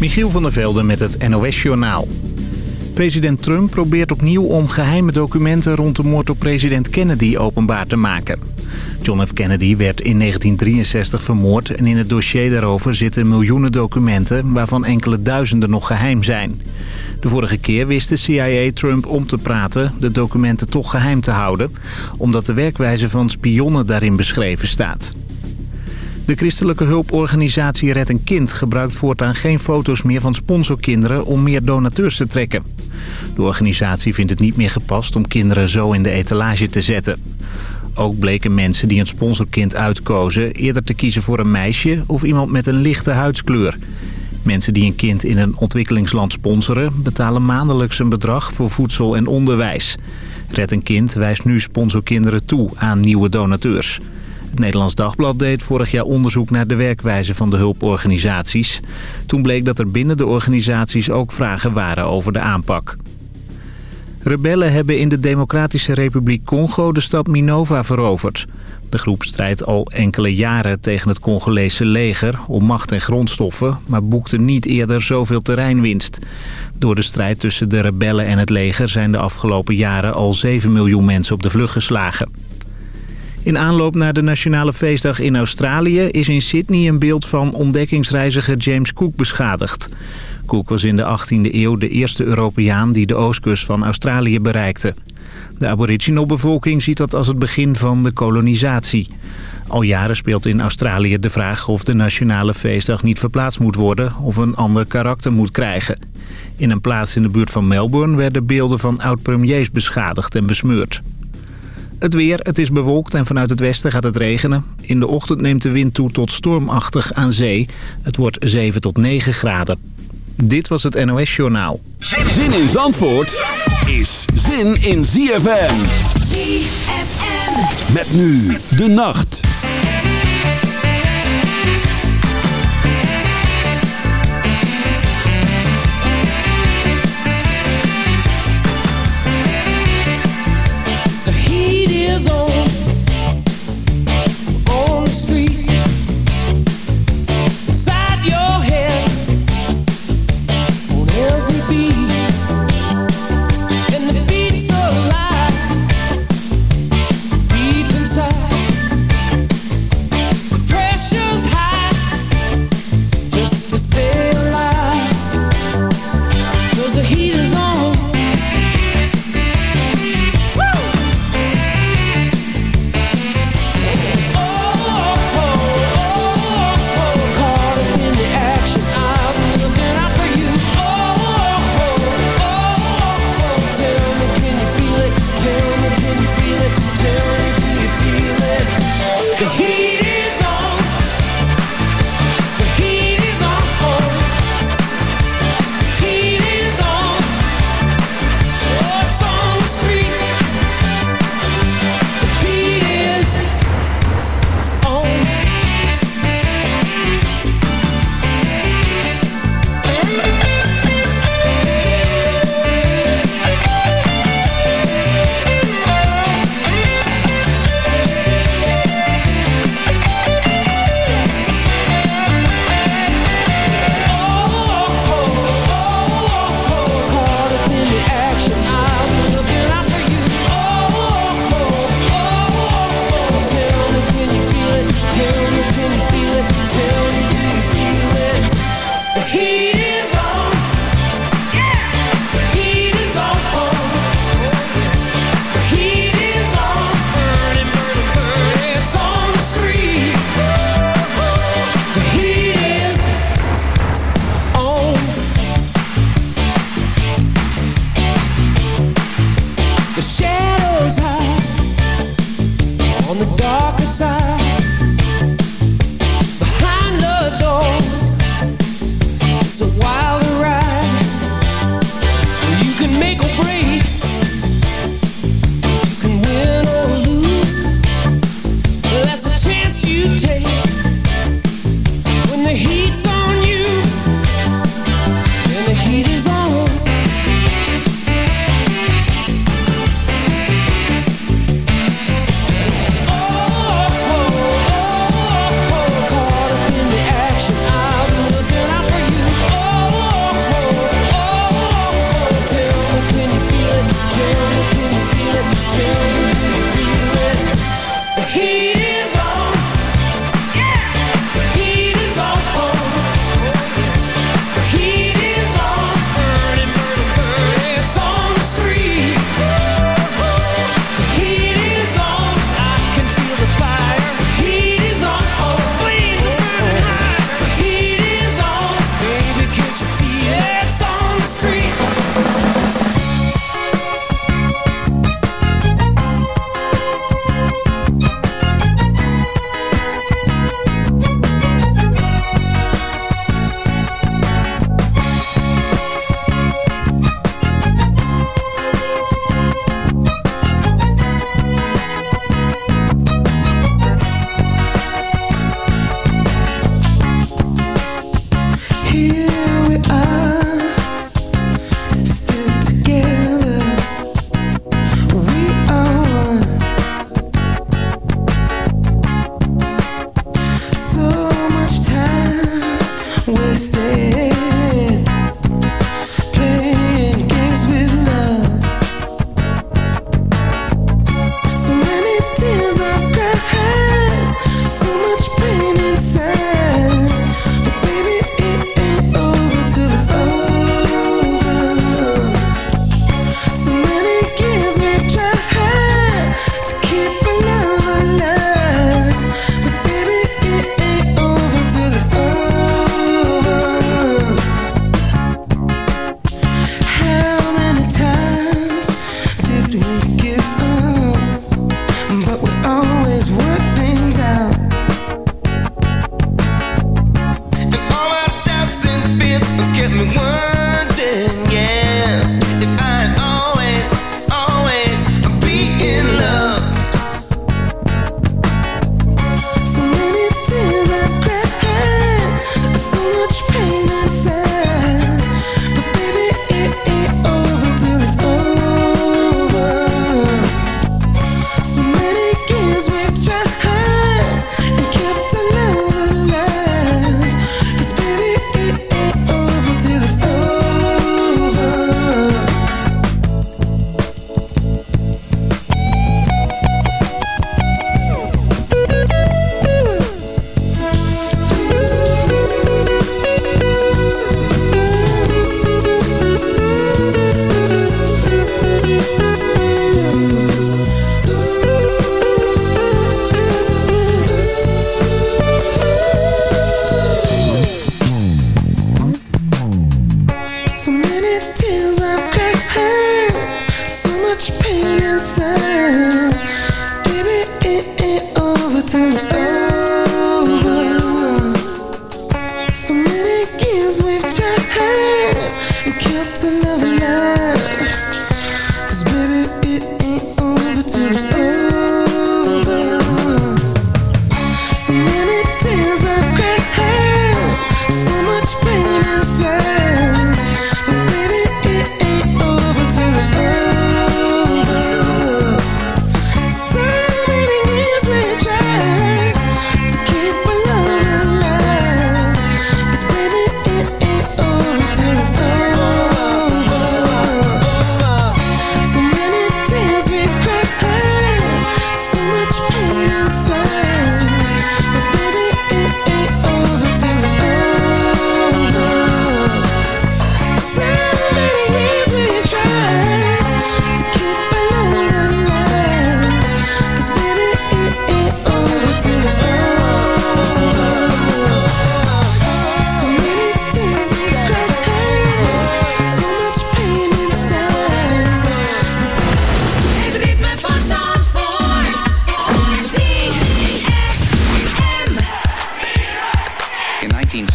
Michiel van der Velde met het NOS-journaal. President Trump probeert opnieuw om geheime documenten rond de moord op president Kennedy openbaar te maken. John F. Kennedy werd in 1963 vermoord en in het dossier daarover zitten miljoenen documenten... waarvan enkele duizenden nog geheim zijn. De vorige keer wist de CIA Trump om te praten de documenten toch geheim te houden... omdat de werkwijze van spionnen daarin beschreven staat. De christelijke hulporganisatie Red een Kind gebruikt voortaan geen foto's meer van sponsorkinderen om meer donateurs te trekken. De organisatie vindt het niet meer gepast om kinderen zo in de etalage te zetten. Ook bleken mensen die een sponsorkind uitkozen eerder te kiezen voor een meisje of iemand met een lichte huidskleur. Mensen die een kind in een ontwikkelingsland sponsoren betalen maandelijks een bedrag voor voedsel en onderwijs. Red een Kind wijst nu sponsorkinderen toe aan nieuwe donateurs. Het Nederlands Dagblad deed vorig jaar onderzoek naar de werkwijze van de hulporganisaties. Toen bleek dat er binnen de organisaties ook vragen waren over de aanpak. Rebellen hebben in de Democratische Republiek Congo de stad Minova veroverd. De groep strijdt al enkele jaren tegen het Congolese leger om macht en grondstoffen... maar boekte niet eerder zoveel terreinwinst. Door de strijd tussen de rebellen en het leger zijn de afgelopen jaren al 7 miljoen mensen op de vlucht geslagen. In aanloop naar de Nationale Feestdag in Australië is in Sydney een beeld van ontdekkingsreiziger James Cook beschadigd. Cook was in de 18e eeuw de eerste Europeaan die de oostkust van Australië bereikte. De aboriginal bevolking ziet dat als het begin van de kolonisatie. Al jaren speelt in Australië de vraag of de Nationale Feestdag niet verplaatst moet worden of een ander karakter moet krijgen. In een plaats in de buurt van Melbourne werden beelden van oud-premiers beschadigd en besmeurd. Het weer, het is bewolkt en vanuit het westen gaat het regenen. In de ochtend neemt de wind toe tot stormachtig aan zee. Het wordt 7 tot 9 graden. Dit was het NOS Journaal. Zin in Zandvoort is zin in ZFM. ZFM. Met nu de nacht.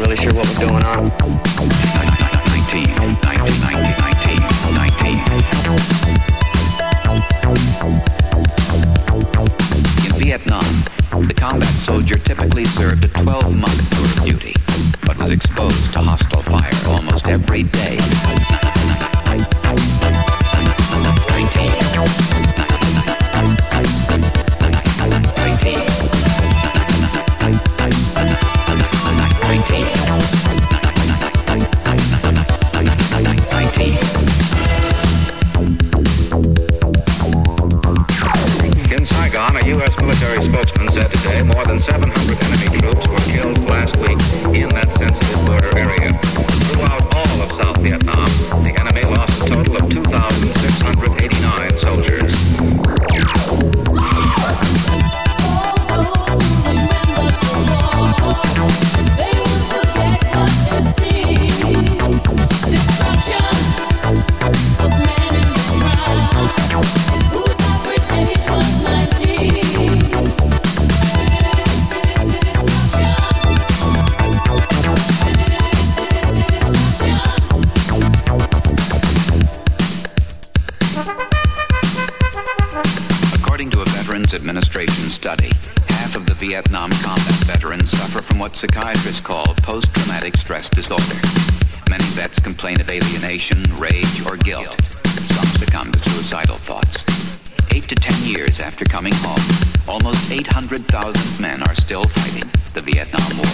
really sure what was going on. In Vietnam, the combat soldier typically served a 12-month tour of duty, but was exposed to hostile fire almost every day. 19. More than 700 enemy troops were killed last week in that sensitive border area. Throughout all of South Vietnam, the enemy lost Administration study, half of the Vietnam combat veterans suffer from what psychiatrists call post-traumatic stress disorder. Many vets complain of alienation, rage, or guilt. Some succumb to suicidal thoughts. Eight to ten years after coming home, almost 800,000 men are still fighting the Vietnam War.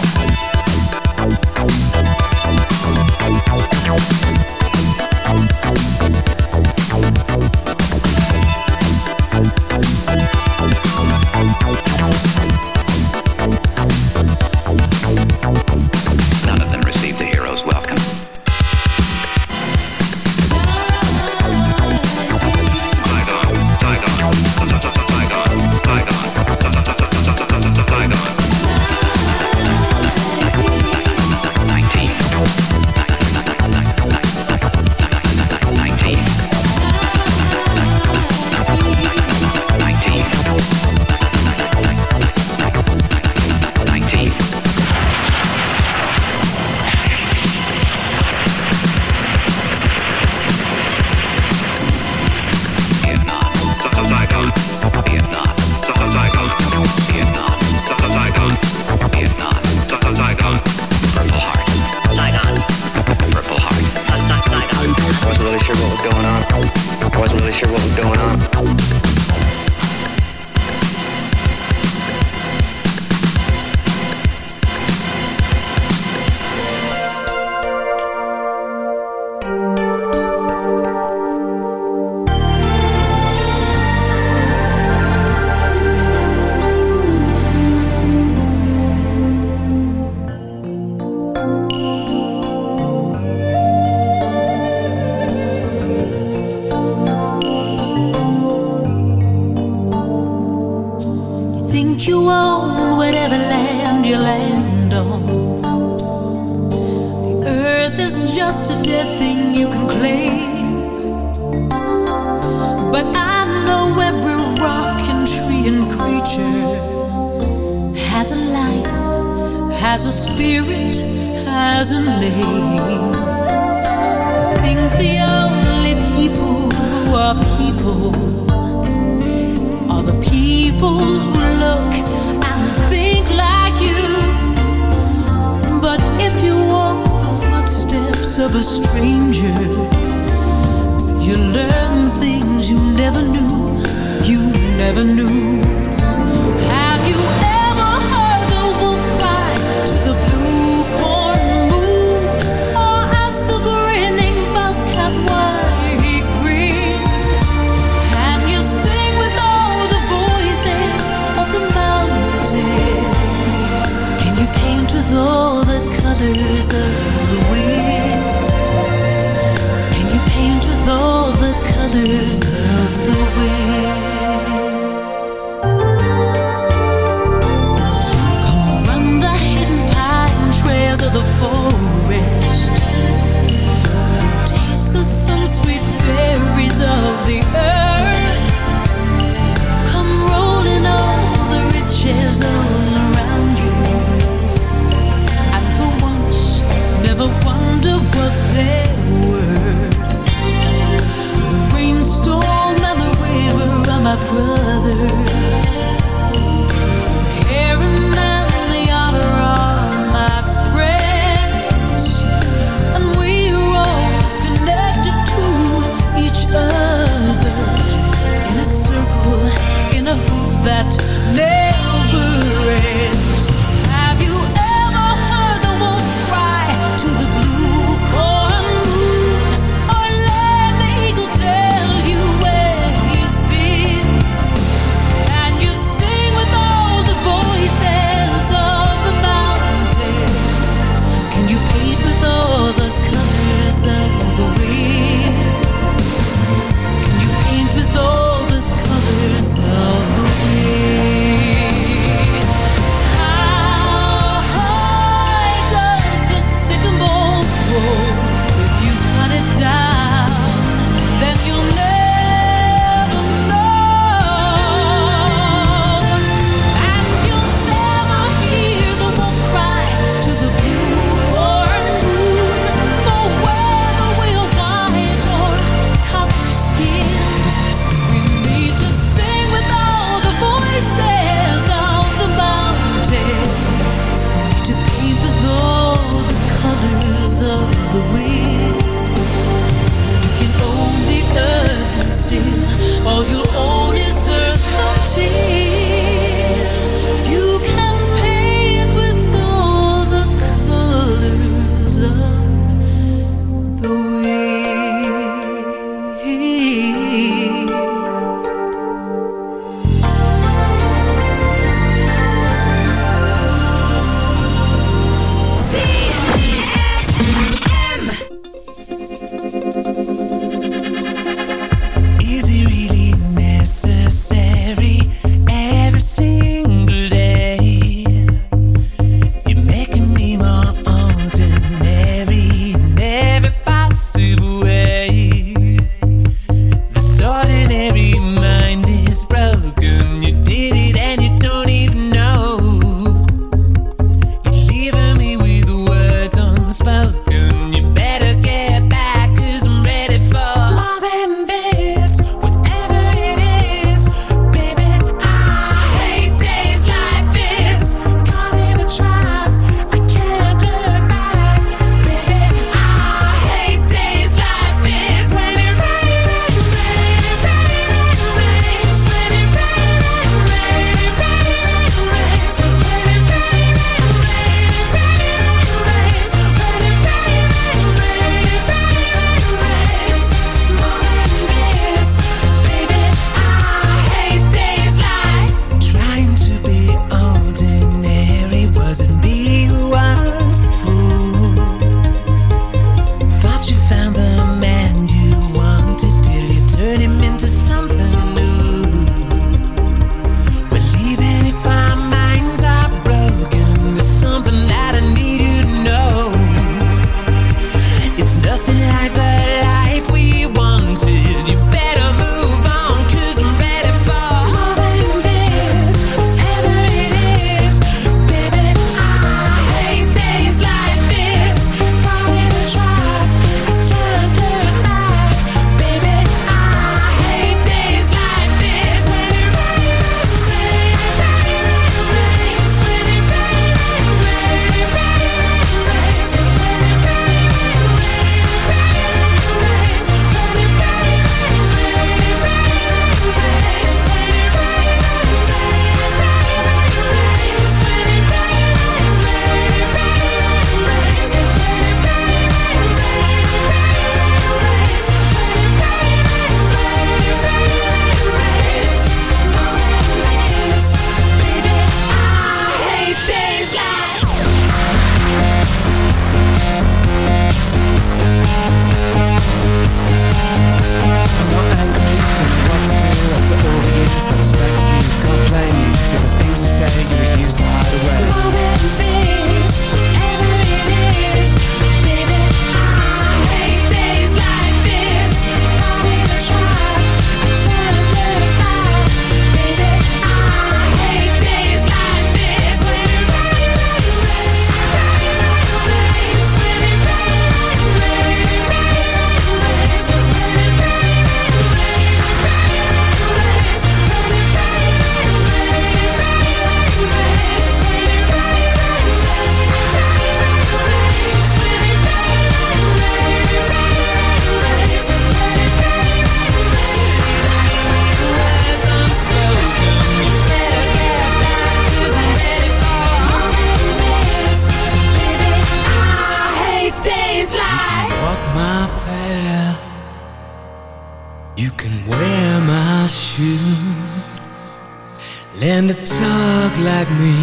Learn to talk like me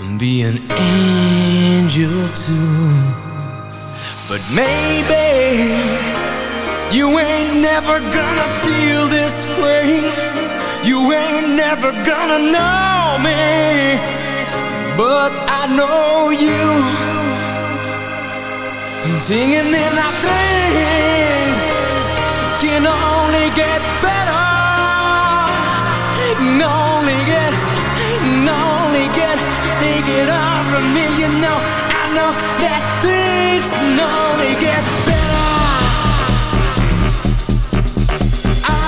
and be an angel too. But maybe you ain't never gonna feel this way. You ain't never gonna know me. But I know you. Singing in our things can only get better It can only get, it can only get, take it from me. You know, I know that things can only get better. I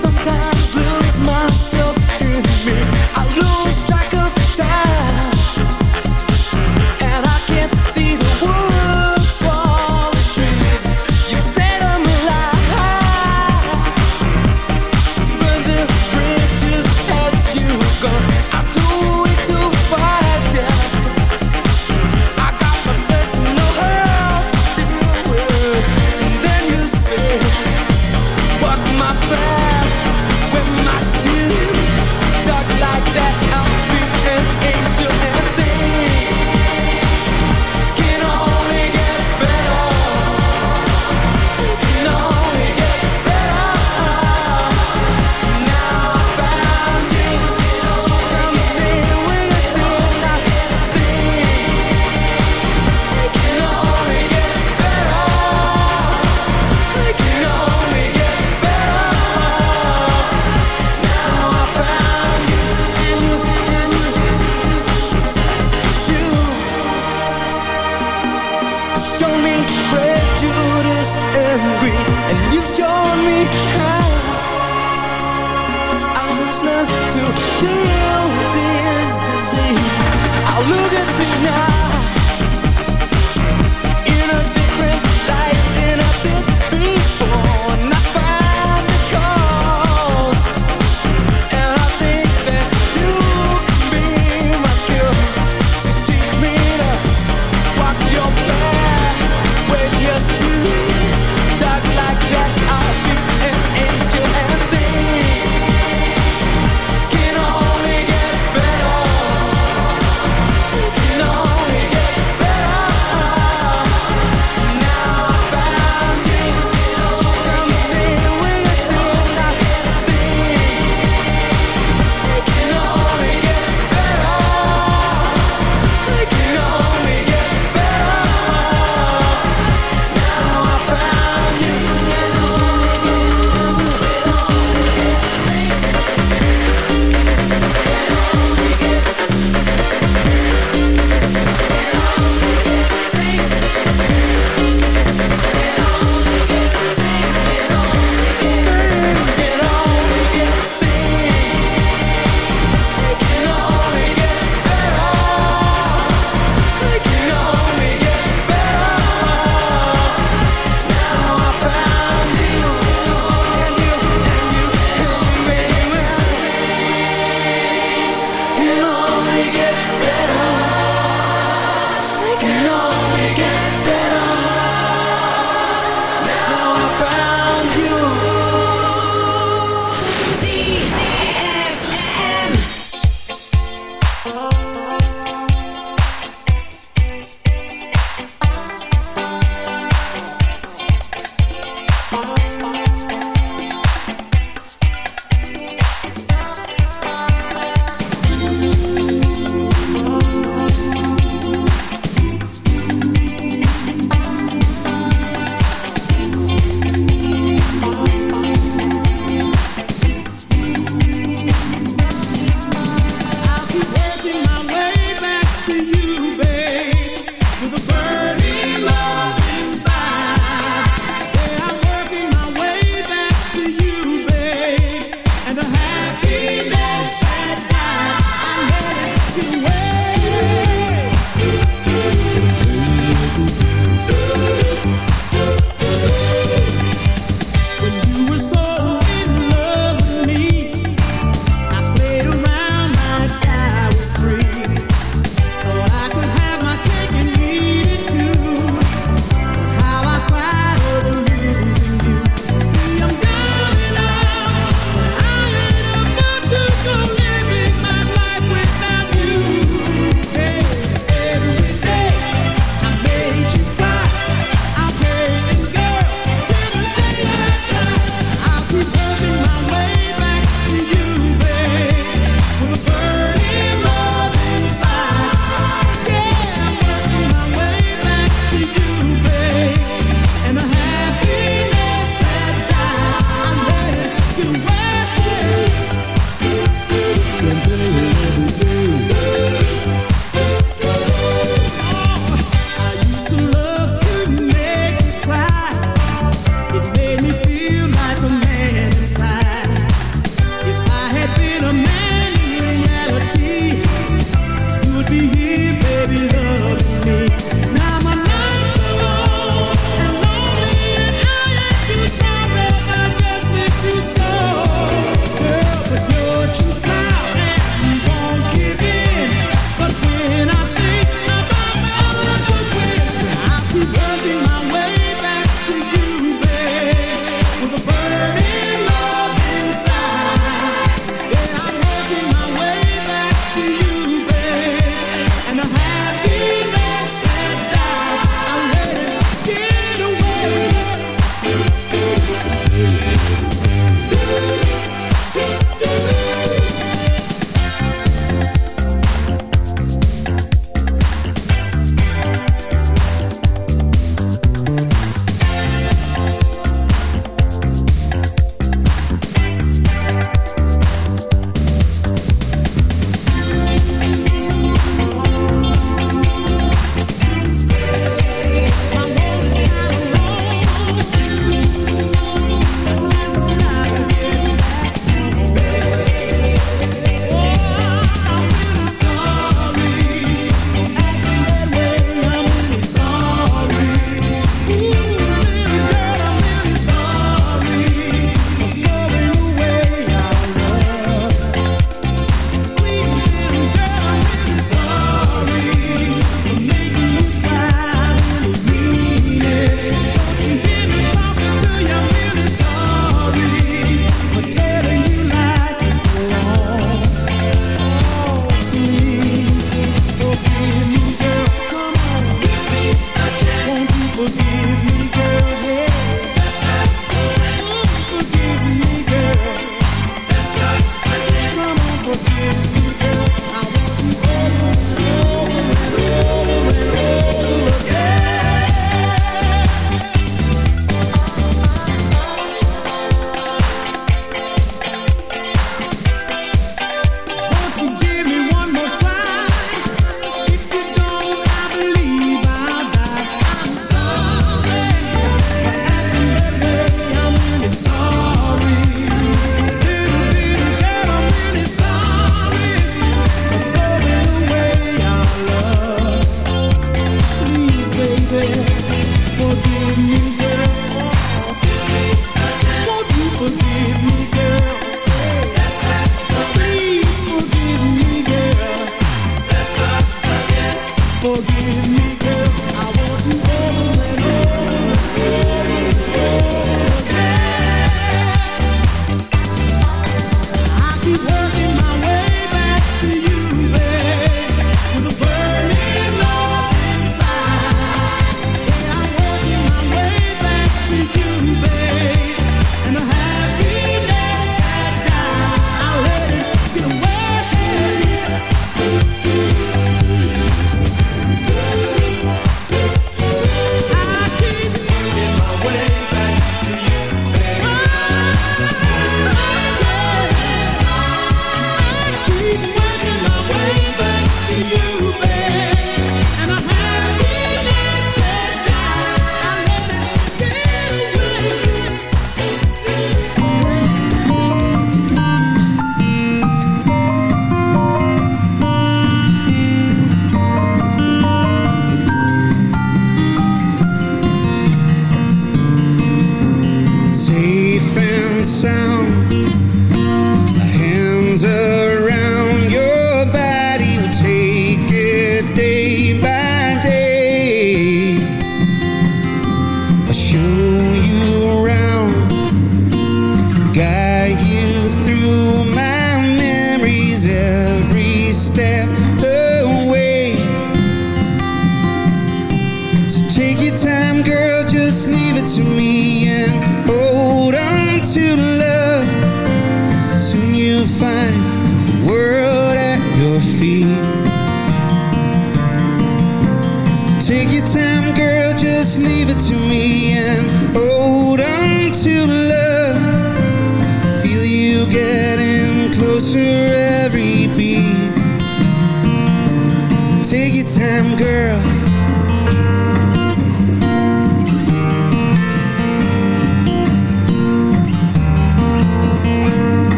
sometimes lose myself in me. I lose track of time.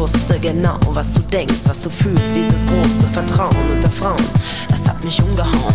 wusste genau, was du denkst, was du fühlst, dieses große Vertrauen unter Frauen, das hat mich umgehauen.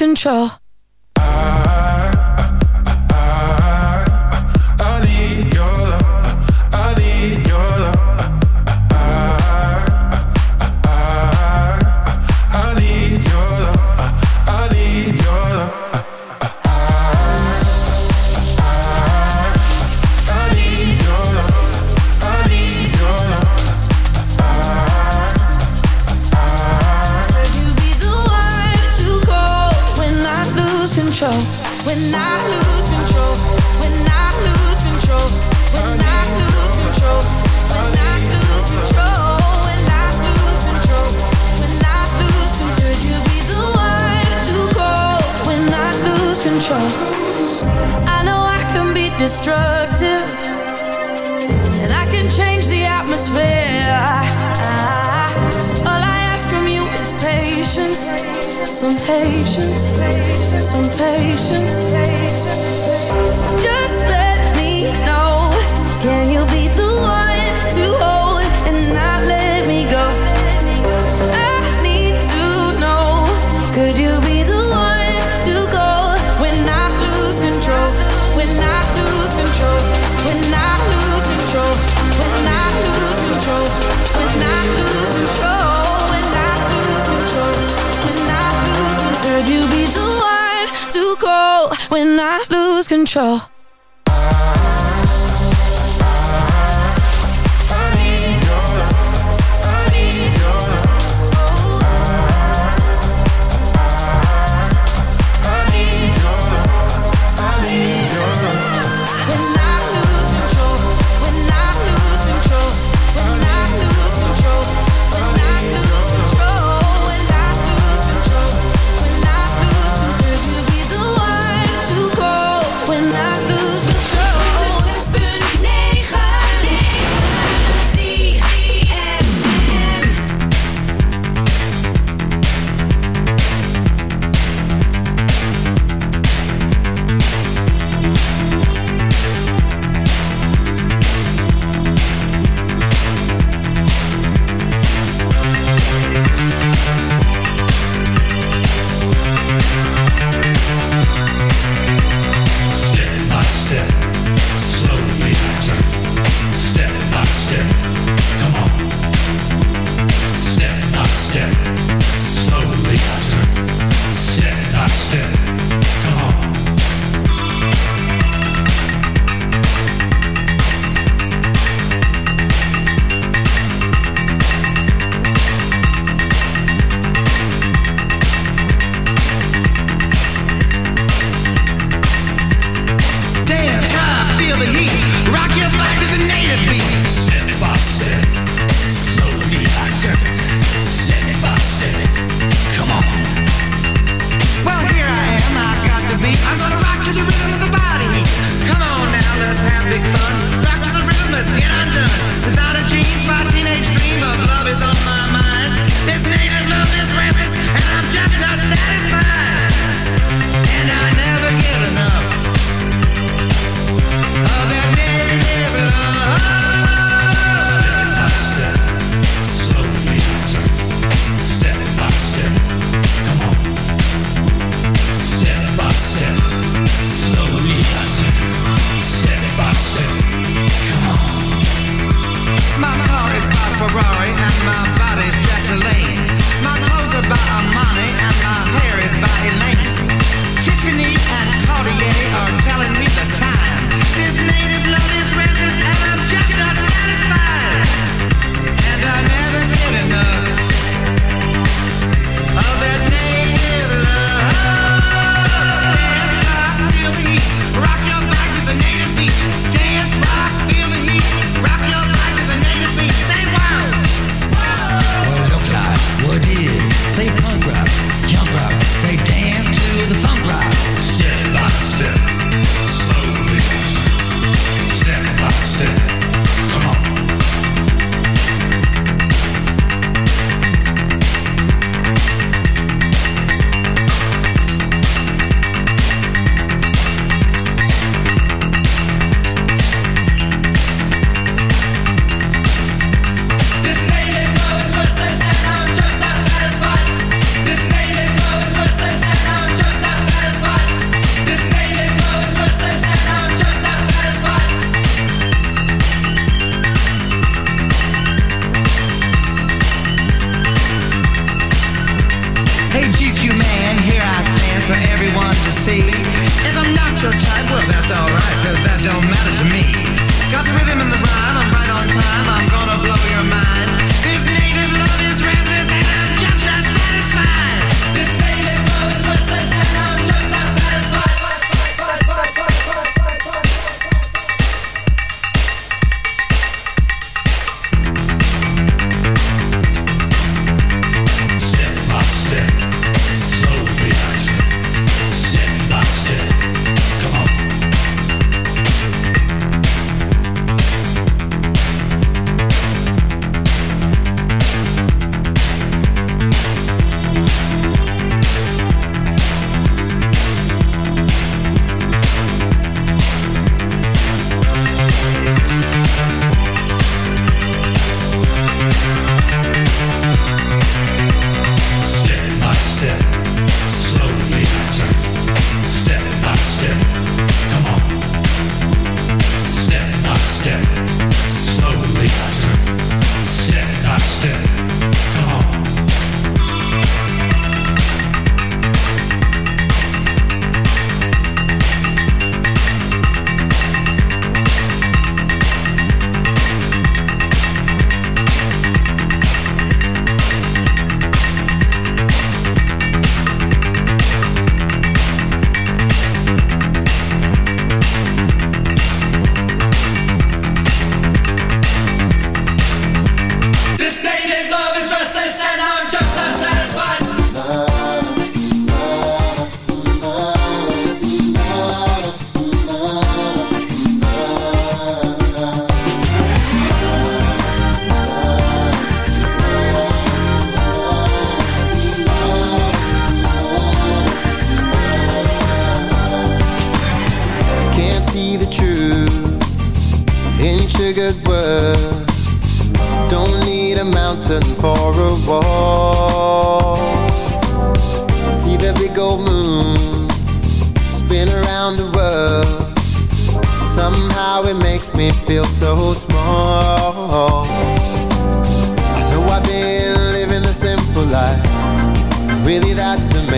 control.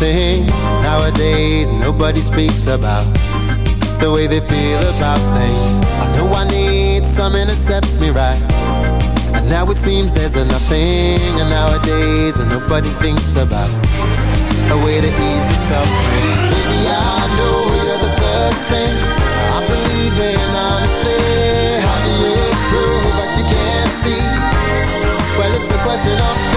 Thing. Nowadays, nobody speaks about the way they feel about things. I know I need something to set me right. And now it seems there's a nothing. And nowadays, nobody thinks about a way to ease the suffering. Baby, I know you're the first thing I believe in honestly. How do you prove what you can't see? Well, it's a question of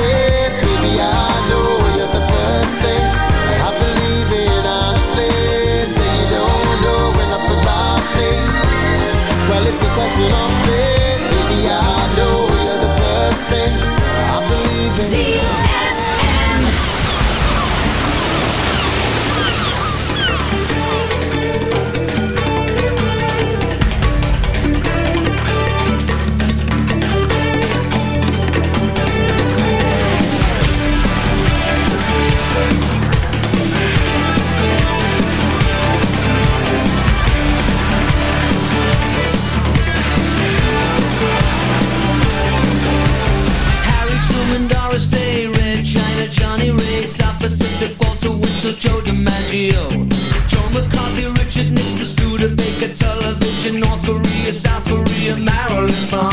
Television, North Korea, South Korea, Marilyn